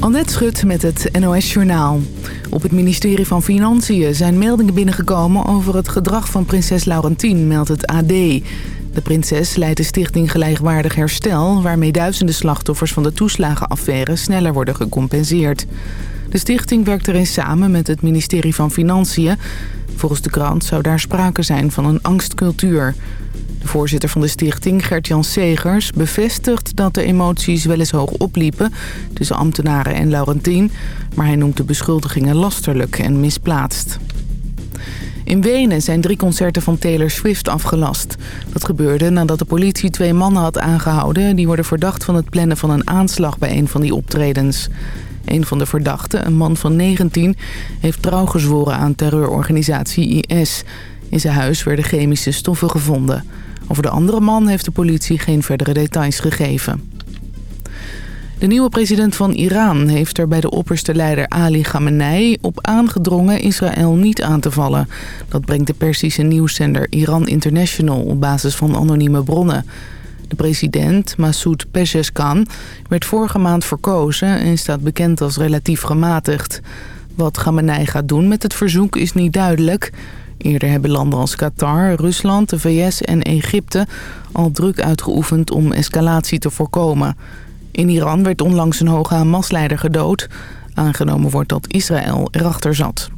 Annette Schut met het NOS Journaal. Op het ministerie van Financiën zijn meldingen binnengekomen over het gedrag van prinses Laurentien, meldt het AD. De prinses leidt de stichting Gelijkwaardig Herstel... waarmee duizenden slachtoffers van de toeslagenaffaire sneller worden gecompenseerd. De stichting werkt erin samen met het ministerie van Financiën. Volgens de krant zou daar sprake zijn van een angstcultuur... De voorzitter van de stichting, Gert-Jan Segers, bevestigt dat de emoties wel eens hoog opliepen tussen ambtenaren en Laurentien, maar hij noemt de beschuldigingen lasterlijk en misplaatst. In Wenen zijn drie concerten van Taylor Swift afgelast. Dat gebeurde nadat de politie twee mannen had aangehouden... die worden verdacht van het plannen van een aanslag bij een van die optredens. Een van de verdachten, een man van 19, heeft trouw gezworen aan terreurorganisatie IS. In zijn huis werden chemische stoffen gevonden. Over de andere man heeft de politie geen verdere details gegeven. De nieuwe president van Iran heeft er bij de opperste leider Ali Khamenei op aangedrongen Israël niet aan te vallen. Dat brengt de Persische nieuwszender Iran International op basis van anonieme bronnen. De president, Massoud Pezeshkan, werd vorige maand verkozen en staat bekend als relatief gematigd. Wat Khamenei gaat doen met het verzoek is niet duidelijk. Eerder hebben landen als Qatar, Rusland, de VS en Egypte al druk uitgeoefend om escalatie te voorkomen. In Iran werd onlangs een hoge Hamas-leider gedood. Aangenomen wordt dat Israël erachter zat.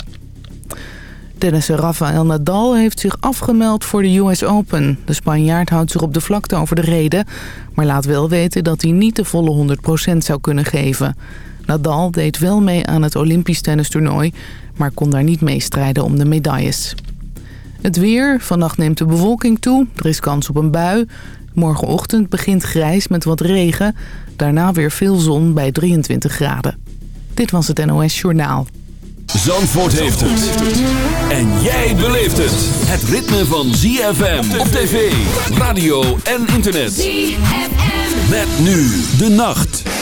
Tennisser Rafael Nadal heeft zich afgemeld voor de US Open. De Spanjaard houdt zich op de vlakte over de reden... maar laat wel weten dat hij niet de volle 100% zou kunnen geven. Nadal deed wel mee aan het Olympisch tennistoernooi... maar kon daar niet mee strijden om de medailles. Het weer. Vannacht neemt de bewolking toe. Er is kans op een bui. Morgenochtend begint grijs met wat regen. Daarna weer veel zon bij 23 graden. Dit was het NOS Journaal. Zandvoort heeft het. En jij beleeft het. Het ritme van ZFM op tv, radio en internet. ZFM. Met nu de nacht.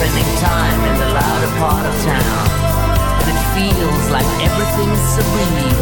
Spending time in the louder part of town. And it feels like everything's surreal.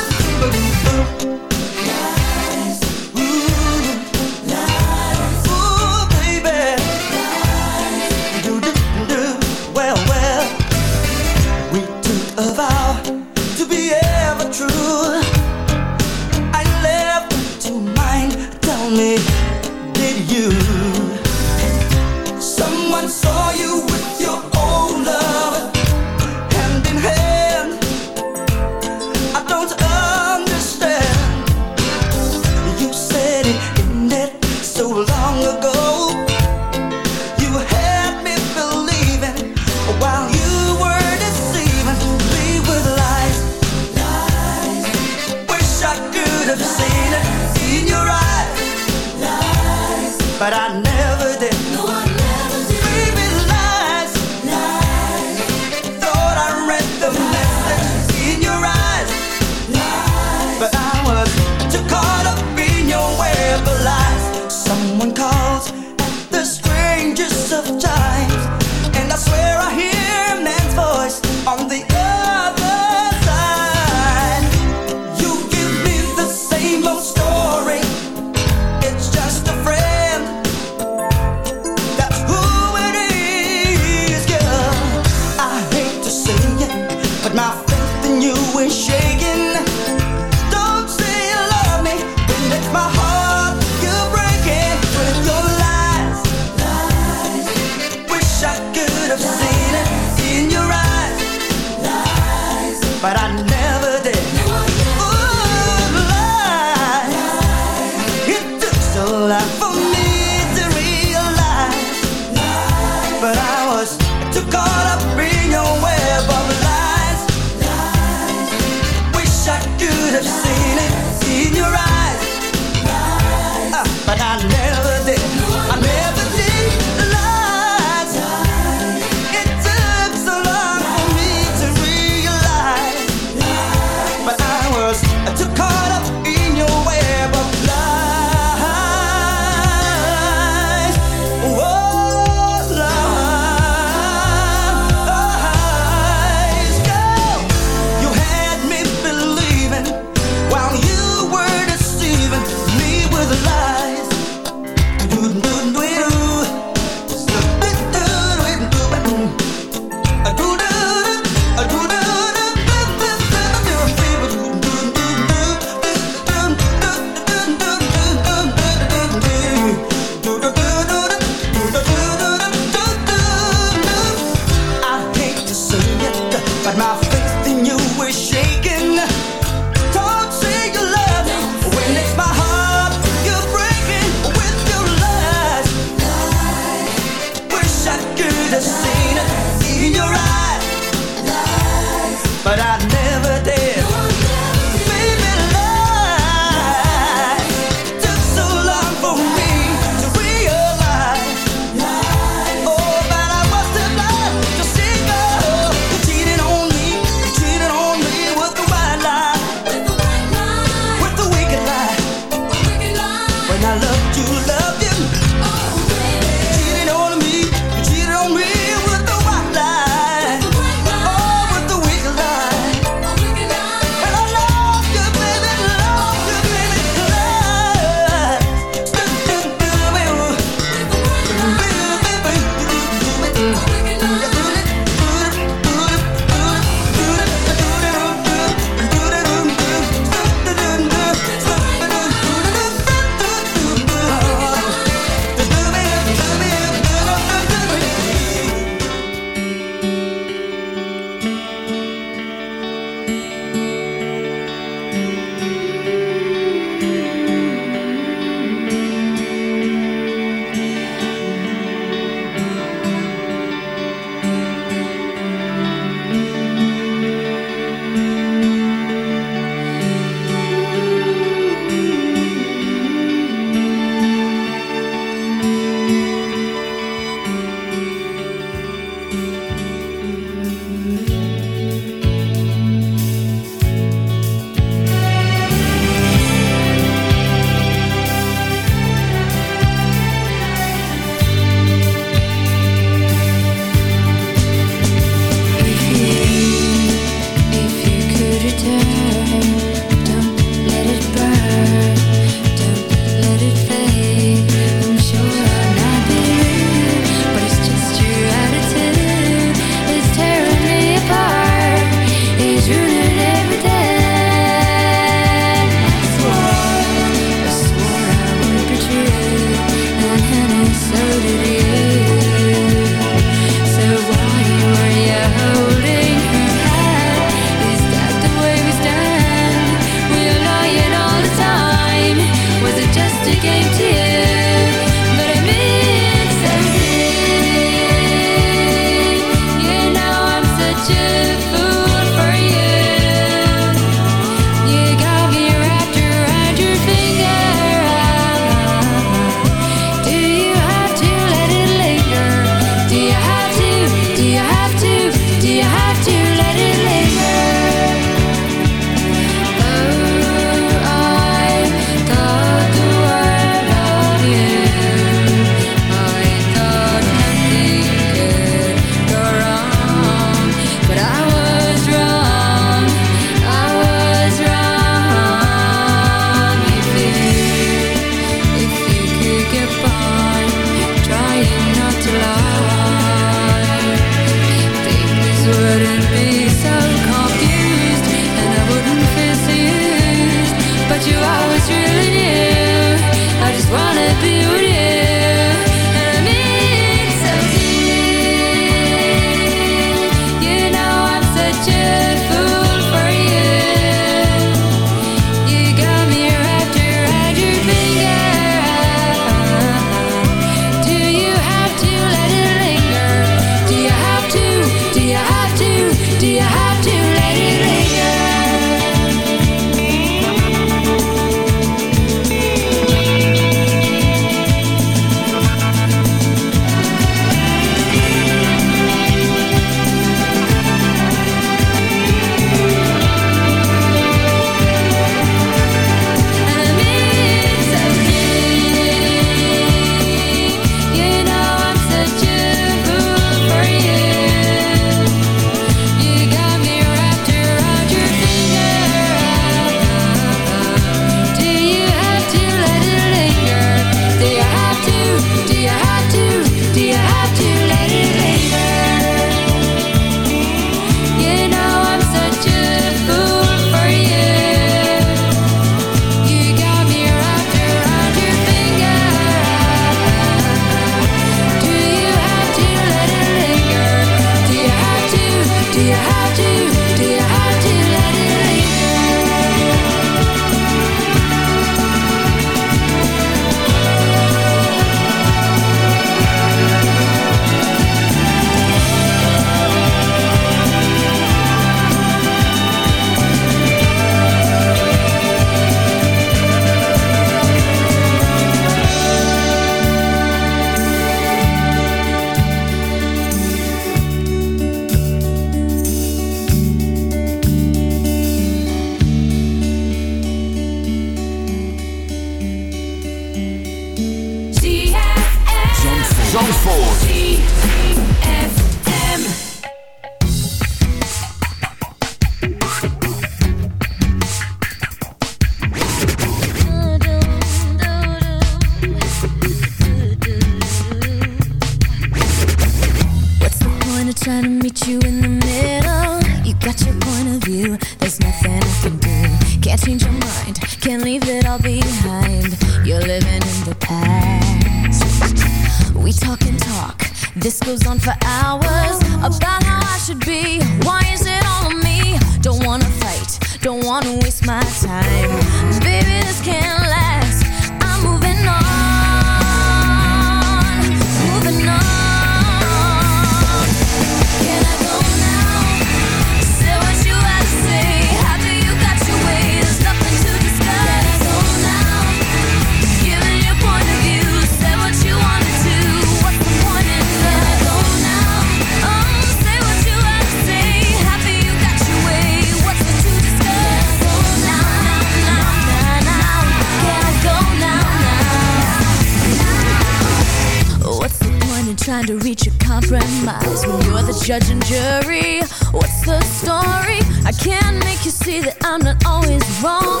judge and jury. What's the story? I can't make you see that I'm not always wrong.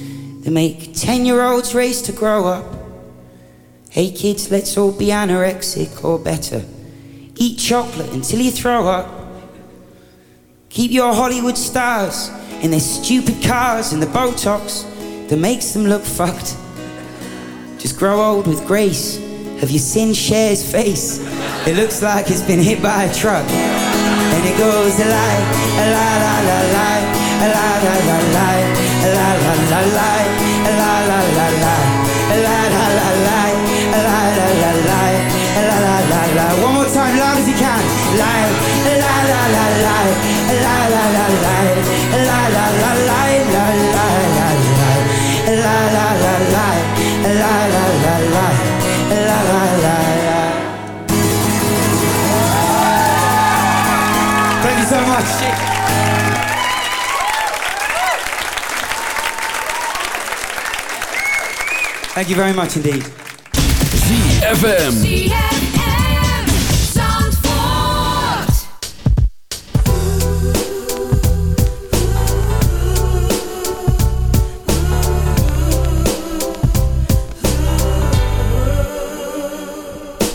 they make 10 year olds race to grow up. Hey kids, let's all be anorexic or better. Eat chocolate until you throw up. Keep your Hollywood stars in their stupid cars and the Botox that makes them look fucked. Just grow old with grace. Have you seen Cher's face? It looks like it's been hit by a truck. And it goes a lie, a la la la la, a la la la la, la la la la. Thank you very much indeed. ZFM.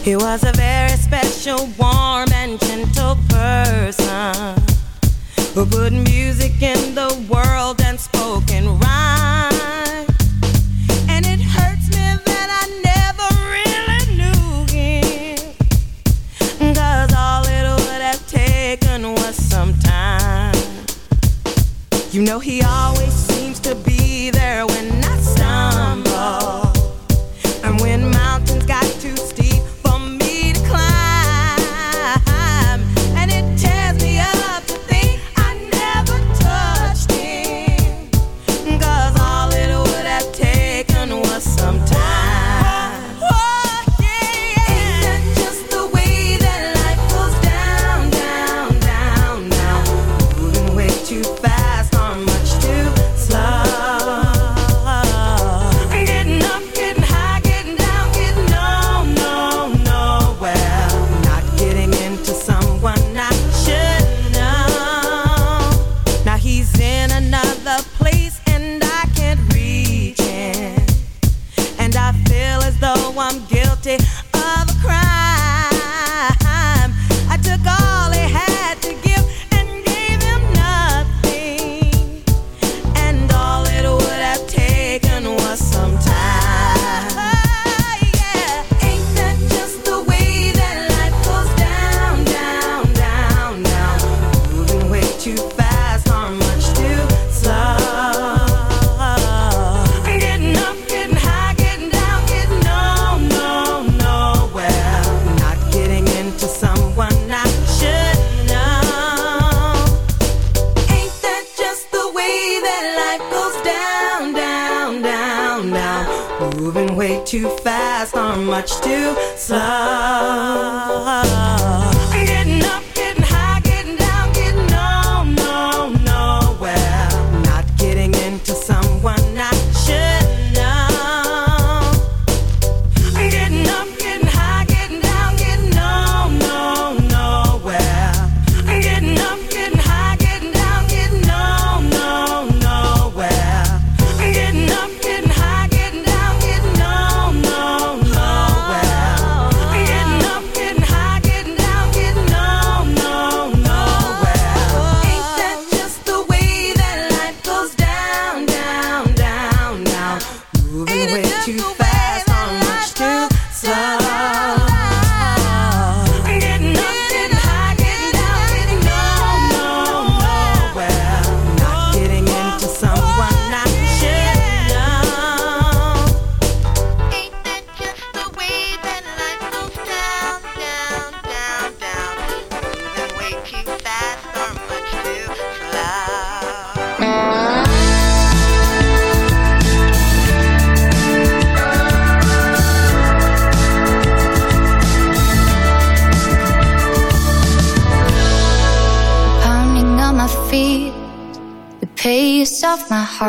He was a very special, warm, and gentle person who put music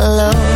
alone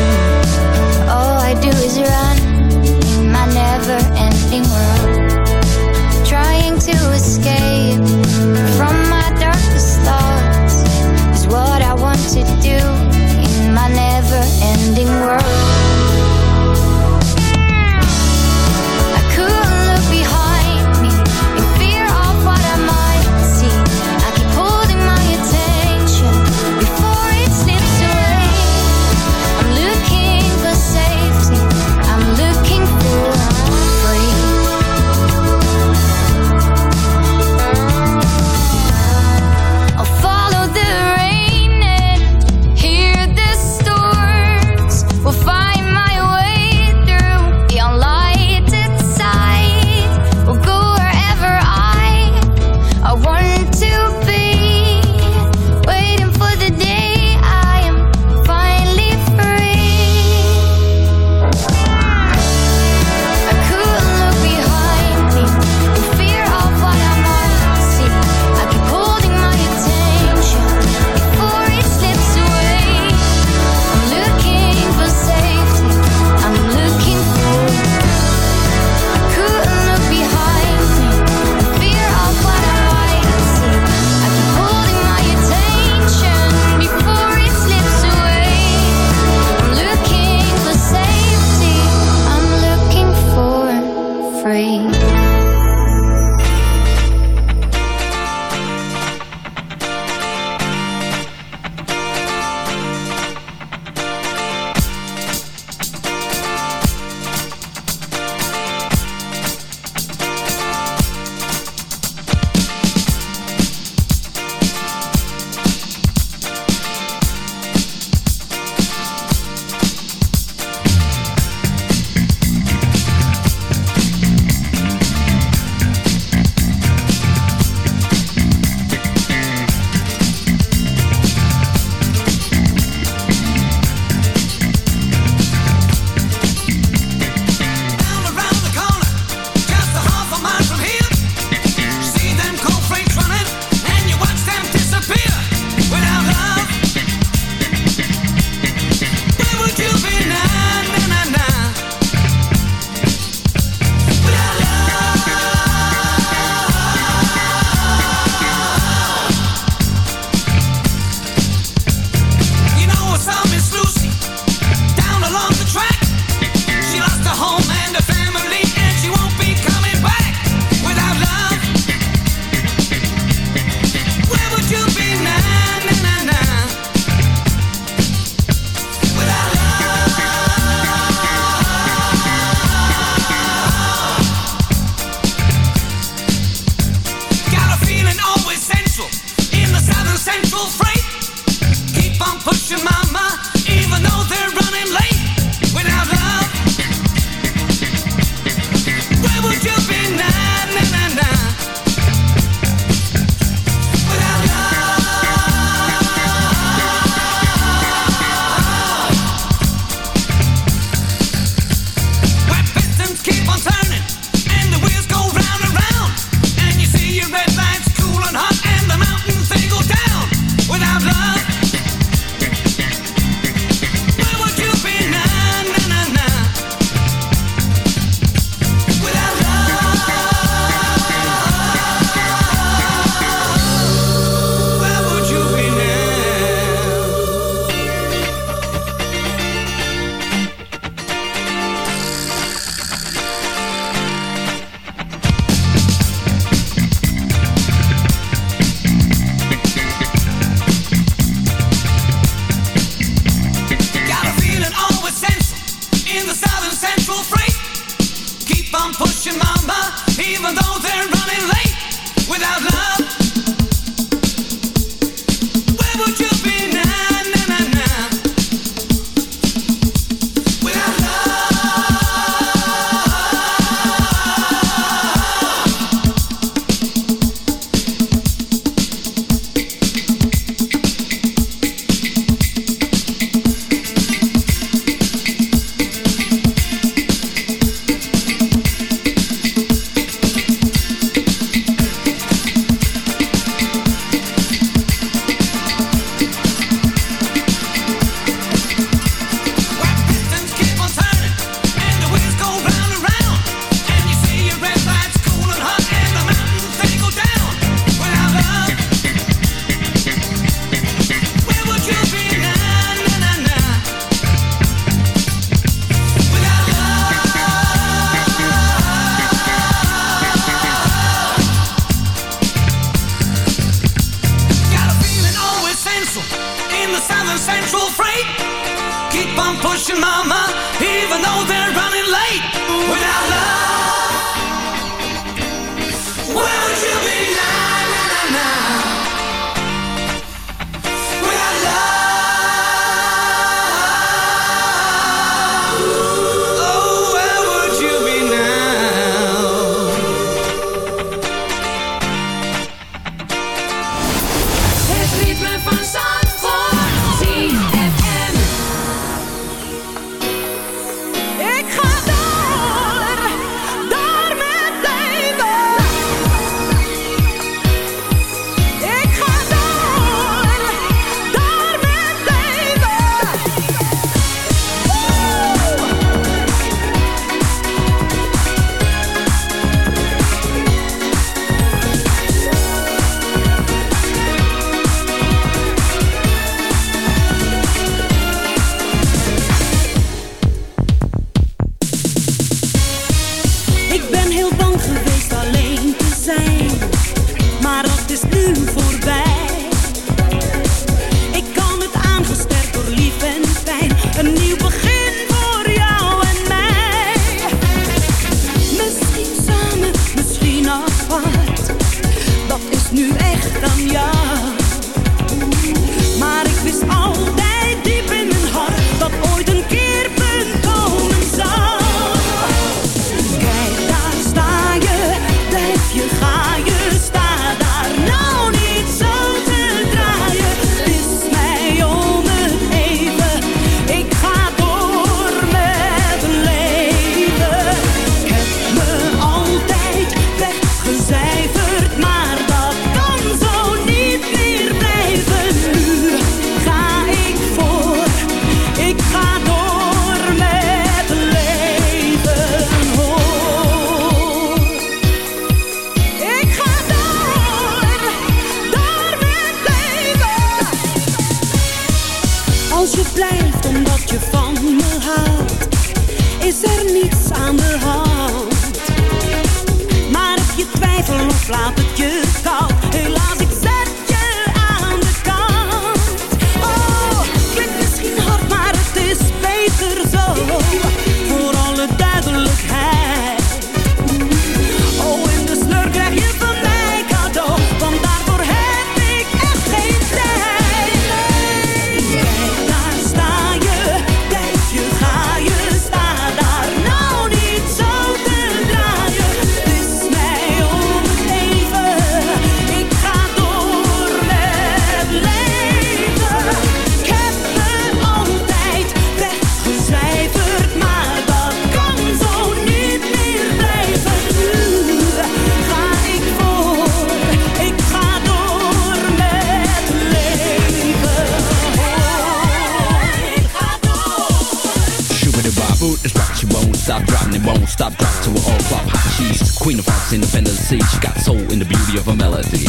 stop, drop, and it won't stop, drop to an all-flop hot cheese. Queen of Hearts, independent sea, she got soul in the beauty of her melody.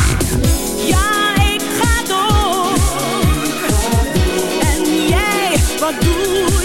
Ja, ik ga door. En jij, wat doe je?